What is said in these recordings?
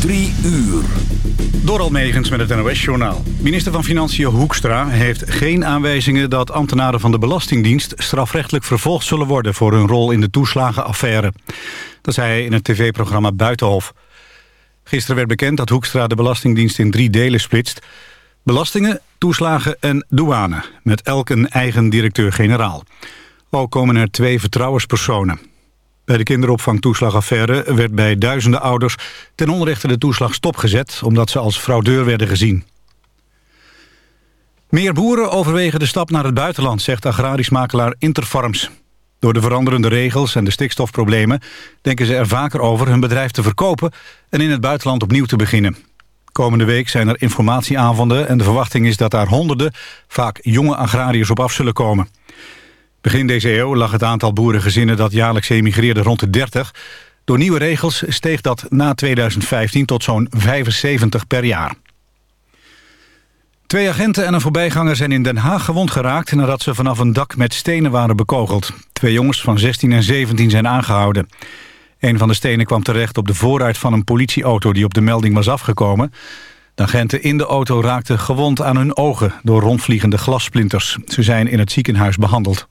Drie uur. Door Almegens met het NOS-journaal. Minister van Financiën Hoekstra heeft geen aanwijzingen... dat ambtenaren van de Belastingdienst strafrechtelijk vervolgd zullen worden... voor hun rol in de toeslagenaffaire. Dat zei hij in het tv-programma Buitenhof. Gisteren werd bekend dat Hoekstra de Belastingdienst in drie delen splitst. Belastingen, toeslagen en douane. Met elk een eigen directeur-generaal. Ook komen er twee vertrouwenspersonen. Bij de kinderopvangtoeslagaffaire werd bij duizenden ouders ten onrechte de toeslag stopgezet omdat ze als fraudeur werden gezien. Meer boeren overwegen de stap naar het buitenland, zegt agrarisch makelaar Interfarms. Door de veranderende regels en de stikstofproblemen denken ze er vaker over hun bedrijf te verkopen en in het buitenland opnieuw te beginnen. Komende week zijn er informatieavonden en de verwachting is dat daar honderden, vaak jonge agrariërs op af zullen komen. Begin deze eeuw lag het aantal boerengezinnen dat jaarlijks emigreerde rond de 30. Door nieuwe regels steeg dat na 2015 tot zo'n 75 per jaar. Twee agenten en een voorbijganger zijn in Den Haag gewond geraakt... nadat ze vanaf een dak met stenen waren bekogeld. Twee jongens van 16 en 17 zijn aangehouden. Een van de stenen kwam terecht op de voorruit van een politieauto... die op de melding was afgekomen. De agenten in de auto raakten gewond aan hun ogen... door rondvliegende glassplinters. Ze zijn in het ziekenhuis behandeld.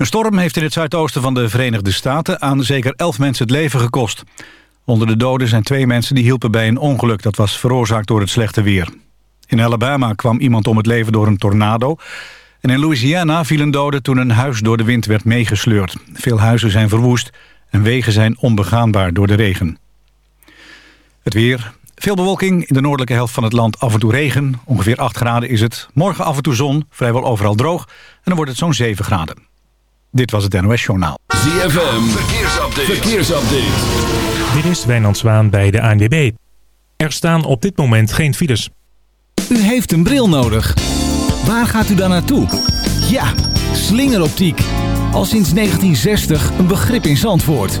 Een storm heeft in het zuidoosten van de Verenigde Staten... aan zeker elf mensen het leven gekost. Onder de doden zijn twee mensen die hielpen bij een ongeluk... dat was veroorzaakt door het slechte weer. In Alabama kwam iemand om het leven door een tornado... en in Louisiana viel een dode toen een huis door de wind werd meegesleurd. Veel huizen zijn verwoest en wegen zijn onbegaanbaar door de regen. Het weer, veel bewolking, in de noordelijke helft van het land af en toe regen. Ongeveer 8 graden is het. Morgen af en toe zon, vrijwel overal droog. En dan wordt het zo'n 7 graden. Dit was het NOS Journaal. ZFM, verkeersupdate. verkeersupdate. Dit is Wijnand Zwaan bij de ANWB. Er staan op dit moment geen files. U heeft een bril nodig. Waar gaat u dan naartoe? Ja, slingeroptiek. Al sinds 1960 een begrip in Zandvoort.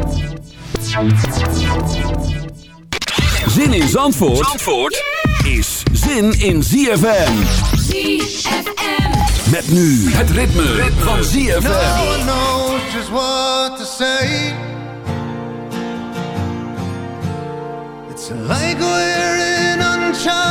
Zin in Zandvoort, Zandvoort is zin in ZFM. ZFM. Met nu het ritme, van ZFM. No one knows just what to say. It's like we're in uncharted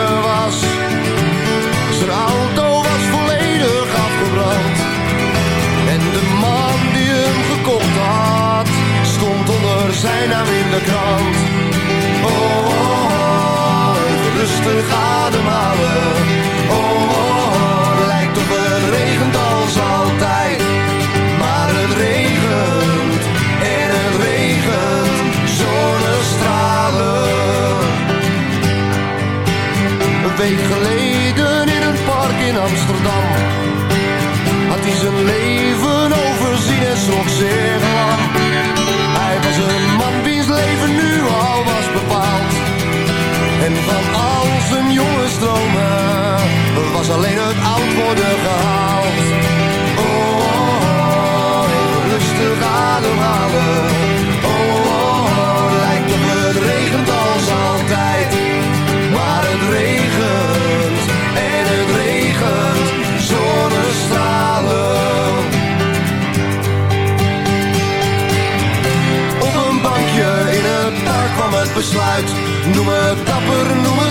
Oh, oh, oh even rustig ademhalen. Oh, oh, oh, lijkt op het regent als altijd. Maar het regent en het regent zonnestralen. Een week geleden in een park in Amsterdam had hij zijn leven overzien en schrok zich was alleen het oud worden gehaald. Oh, oh, oh, rustig ademhalen. Oh, oh, oh, lijkt op het regent als altijd. Maar het regent en het regent zonnestralen. Op een bankje in het park kwam het besluit. Noem het dapper, noem het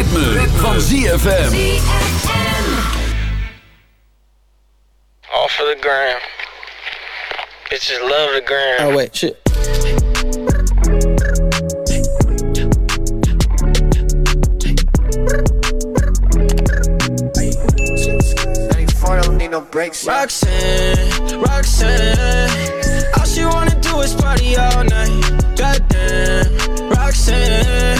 Het ritme, van ZFM. Off of the gram. Bitches love the gram. Oh wait, shit. Roxanne, Roxanne. All she wanna do is party all night. Goddamn, Roxanne.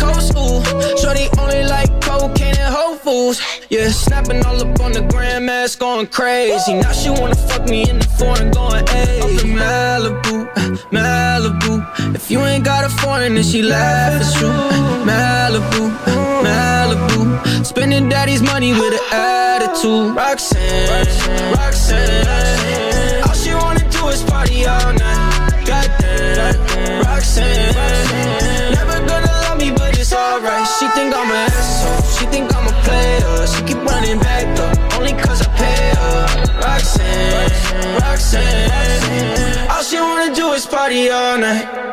coast, school, Shorty only like cocaine and hoe fools. Yeah, snapping all up on the grandmas, going crazy. Now she wanna fuck me in the foreign, going hey Malibu, Malibu. If you ain't got a foreign, then she laughs. It's true, Malibu, Malibu. Spending daddy's money with an attitude. Roxanne, Roxanne. All she wanna do is party on. Roxanne, Roxanne. All she wanna do is party all night.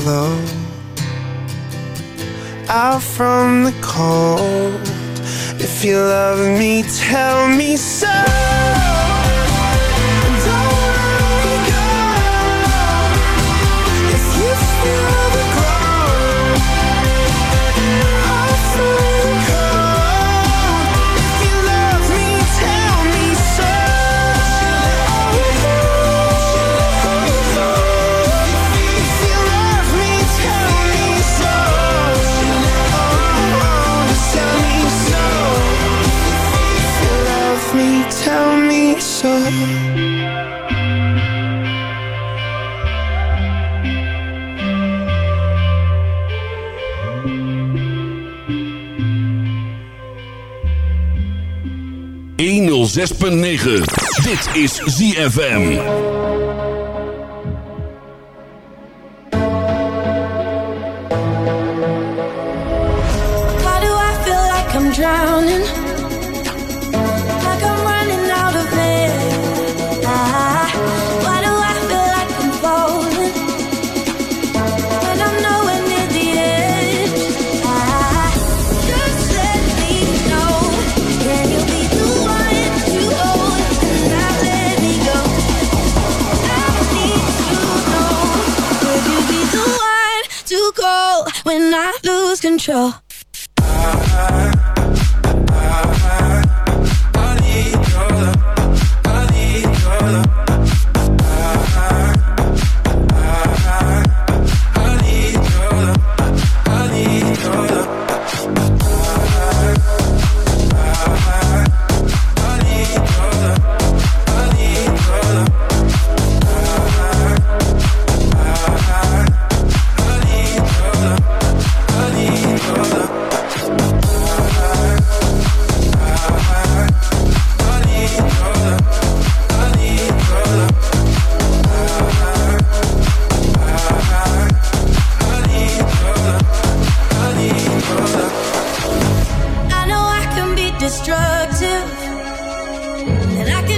glow. 106.9. Dit is ZFM. control.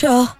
special.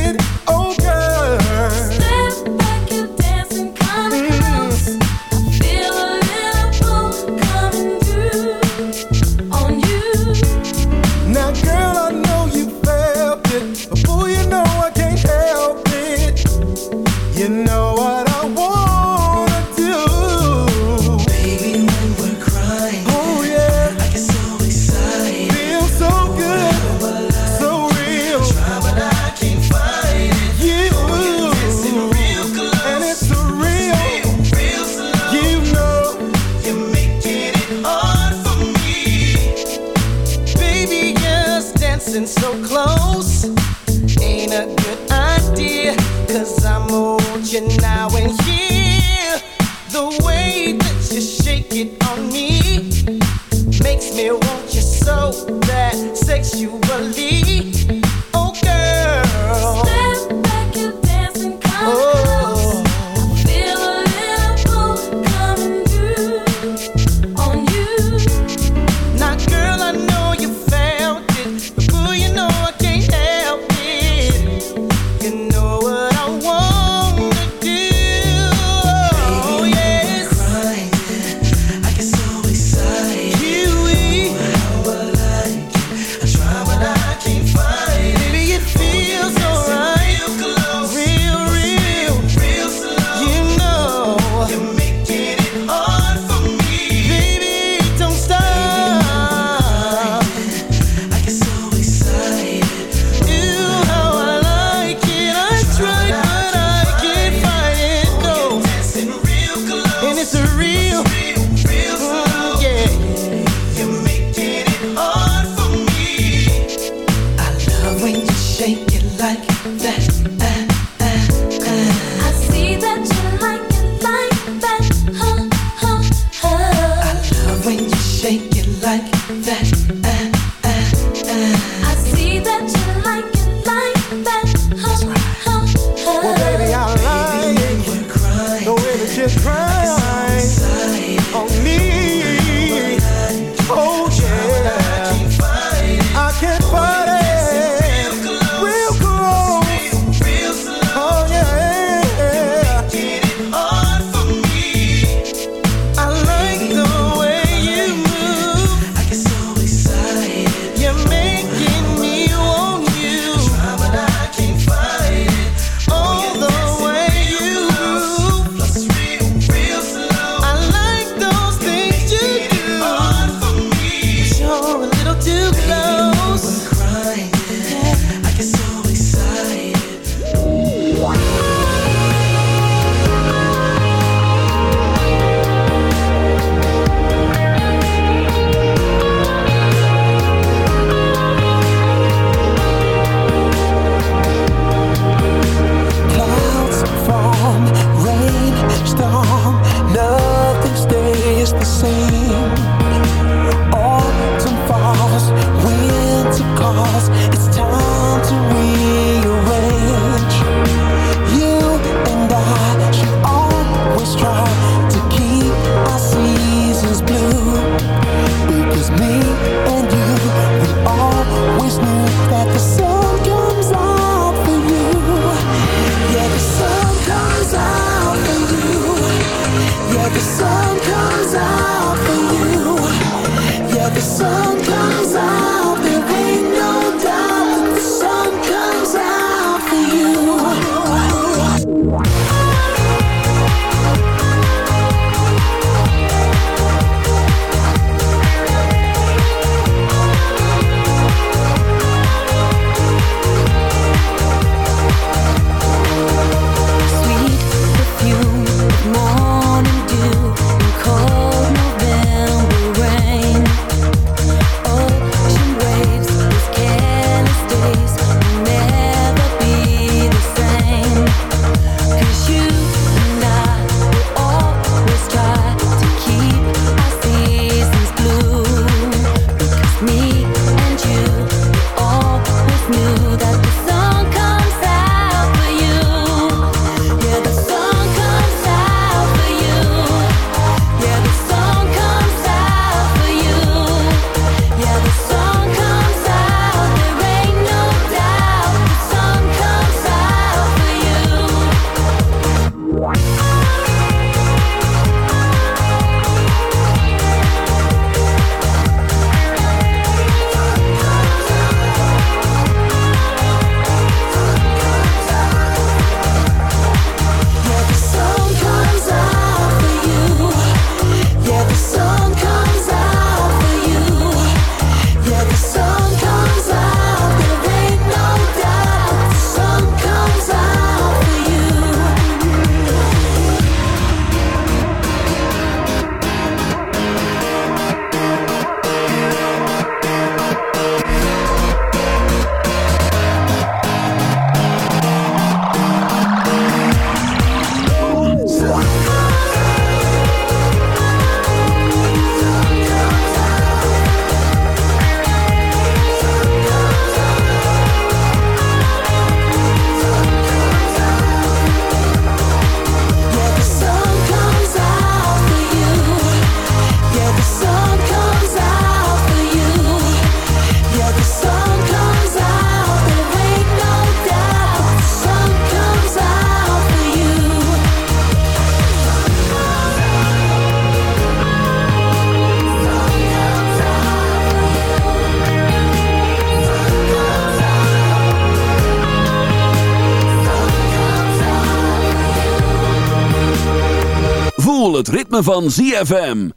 Van ZFM.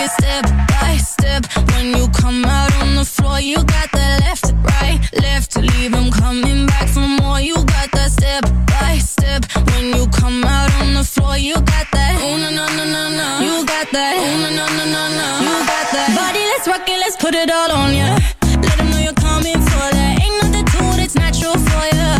It step by step. When you come out on the floor, you got that left right, left to leave 'em coming back for more. You got that step by step. When you come out on the floor, you got that. Oh no no no no no. You got that. Oh no no no no no. You got that. Body, let's rock it, let's put it all on ya. Let 'em know you're coming for that. Ain't nothing to it, it's natural for ya.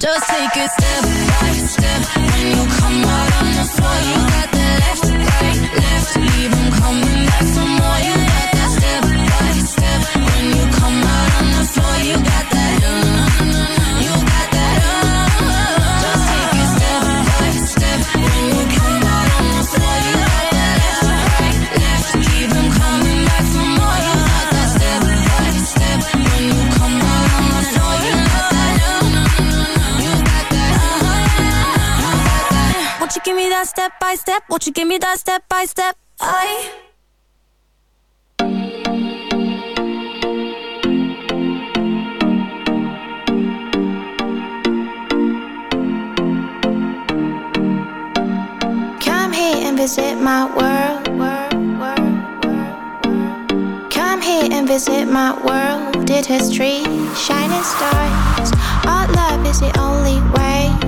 Just take it step by step. When you come out that step by step? Won't you give me that step by step? I. Come here and visit my world. Come here and visit my world. Did history, shining stars. Our love is the only way.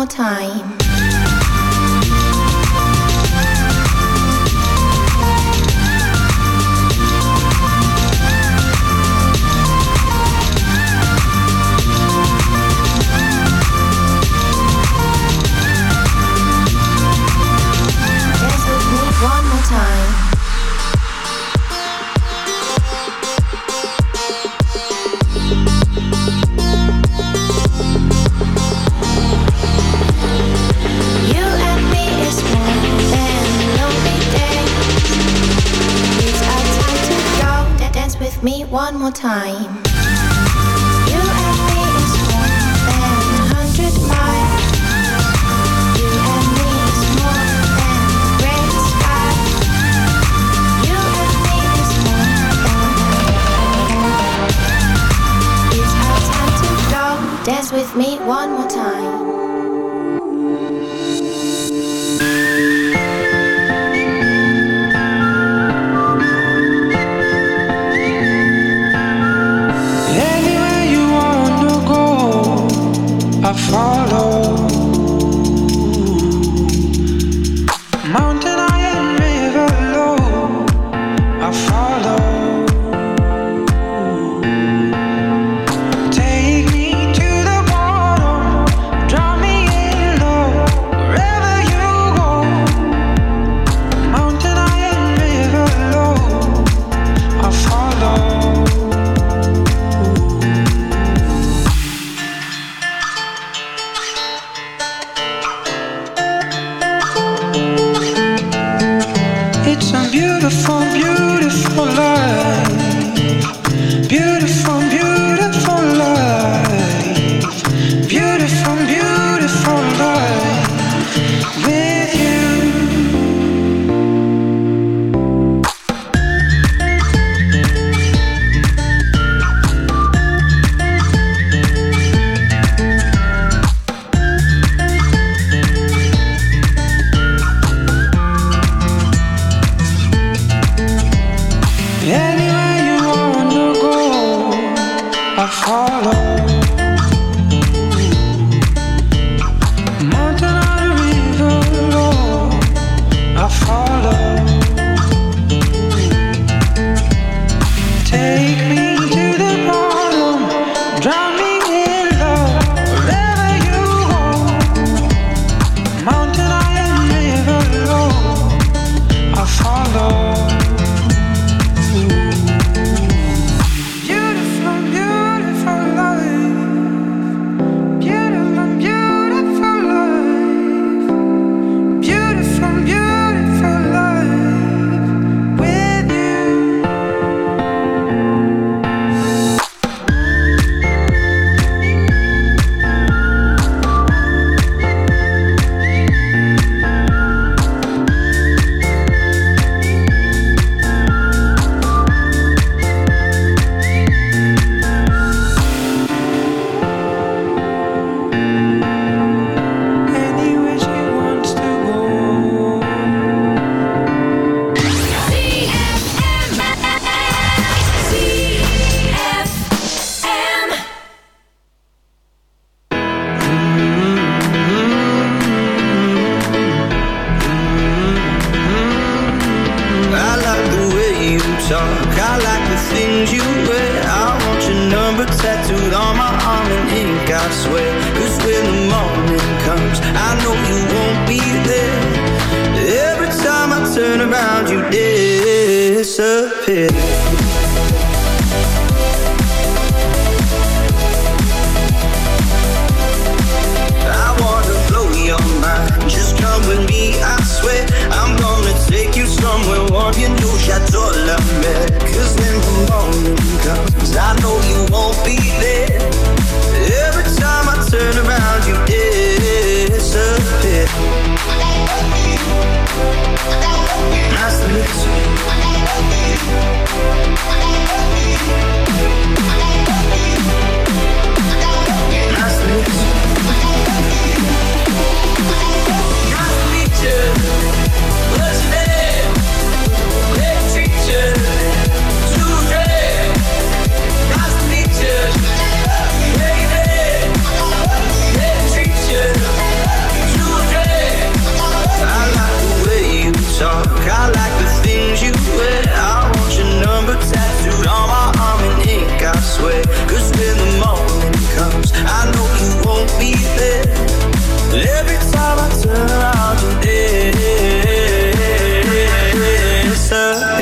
more time.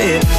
it.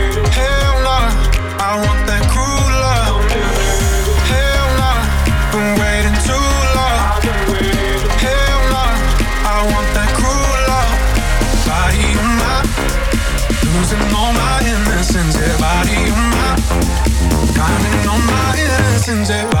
lessons it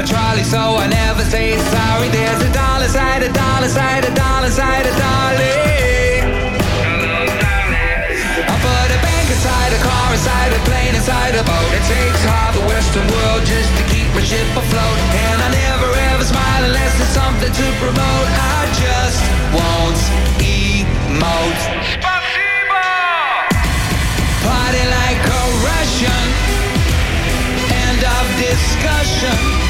my trolley, so I never say sorry. There's a dollar side, a dollar side, a dollar side, a dolly. I put a bank inside a car, inside a plane, inside a boat. It takes half the Western world just to keep my ship afloat, and I never ever smile unless there's something to promote. I just won't emote. Party like a Russian. End of discussion.